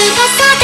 翼